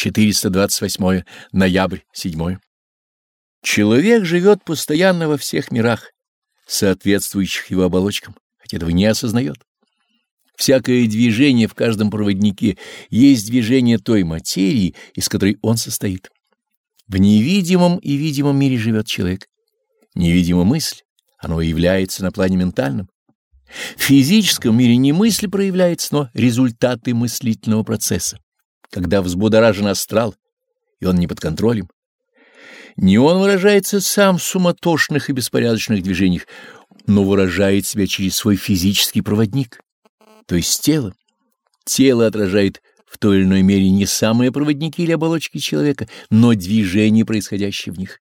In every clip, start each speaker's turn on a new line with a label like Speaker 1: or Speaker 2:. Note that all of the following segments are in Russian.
Speaker 1: 428 ноябрь 7 Человек живет постоянно во всех мирах, соответствующих его оболочкам, хотя этого не осознает. Всякое движение в каждом проводнике есть движение той материи, из которой он состоит. В невидимом и видимом мире живет человек. Невидима мысль, оно является на плане ментальном. В физическом мире не мысль проявляется, но результаты мыслительного процесса. Когда взбудоражен астрал, и он не под контролем, не он выражается сам в суматошных и беспорядочных движениях, но выражает себя через свой физический проводник, то есть тело. Тело отражает в той или иной мере не самые проводники или оболочки человека, но движения, происходящие в них.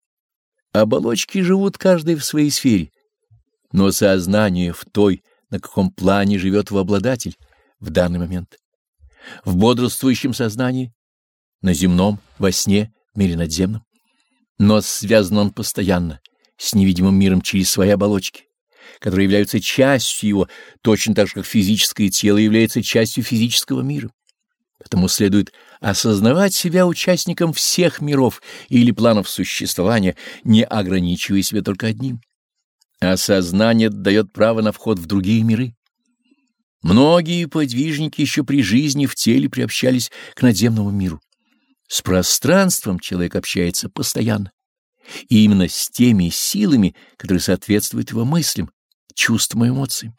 Speaker 1: Оболочки живут каждый в своей сфере, но сознание в той, на каком плане живет его обладатель в данный момент. В бодрствующем сознании, на земном, во сне, в мире надземном но связан он постоянно с невидимым миром через свои оболочки, которые являются частью его, точно так же, как физическое тело является частью физического мира. Поэтому следует осознавать себя участником всех миров или планов существования, не ограничивая себя только одним. Осознание дает право на вход в другие миры. Многие подвижники еще при жизни в теле приобщались к надземному миру. С пространством человек общается постоянно, и именно с теми силами, которые соответствуют его мыслям, чувствам и эмоциям.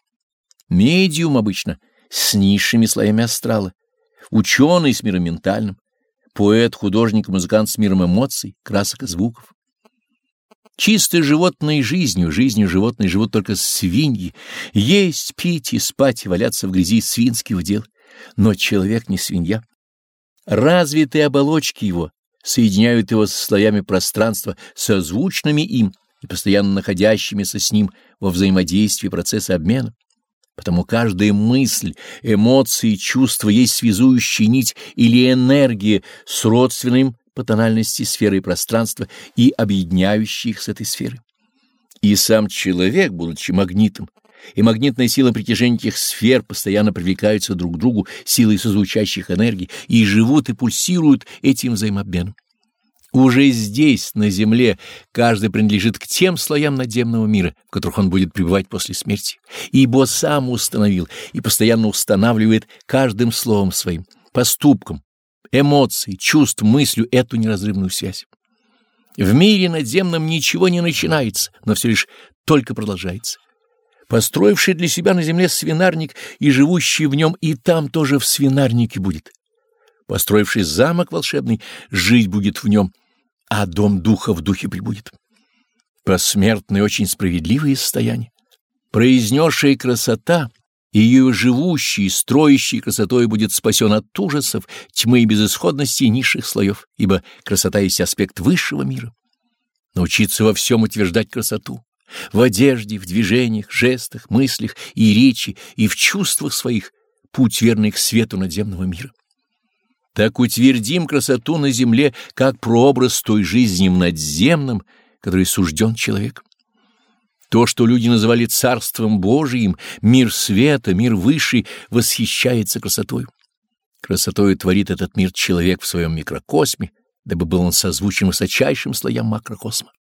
Speaker 1: Медиум обычно с низшими слоями астрала, ученый с миром ментальным, поэт, художник, музыкант с миром эмоций, красок и звуков. Чистой животной жизнью, жизнью животной живут только свиньи. Есть, пить и спать, и валяться в грязи свинский удел. Но человек не свинья. Развитые оболочки его соединяют его с слоями пространства, созвучными им и постоянно находящимися с ним во взаимодействии процесса обмена. Потому каждая мысль, эмоции, чувства есть связующая нить или энергия с родственным по тональности сферой пространства и объединяющей их с этой сферы. И сам человек, будучи магнитом, и магнитная сила притяжения этих сфер постоянно привлекаются друг к другу силой созвучащих энергий и живут и пульсируют этим взаимообменом. Уже здесь, на Земле, каждый принадлежит к тем слоям надземного мира, в которых он будет пребывать после смерти, ибо сам установил и постоянно устанавливает каждым словом своим, поступком, эмоцией, чувств, мыслью эту неразрывную связь. В мире надземном ничего не начинается, но все лишь только продолжается построивший для себя на земле свинарник и живущий в нем и там тоже в свинарнике будет. Построивший замок волшебный, жить будет в нем, а дом духа в духе прибудет. Посмертное очень справедливое состояние. Произнесшая красота ее живущий, строящий красотой будет спасен от ужасов, тьмы и безысходности низших слоев, ибо красота есть аспект высшего мира. Научиться во всем утверждать красоту в одежде, в движениях, жестах, мыслях и речи, и в чувствах своих, путь верный к свету надземного мира. Так утвердим красоту на земле, как прообраз той жизни в надземном, который сужден человек. То, что люди называли Царством Божиим, мир света, мир высший, восхищается красотой. Красотою творит этот мир человек в своем микрокосме, дабы был он созвучен высочайшим слоям макрокосма.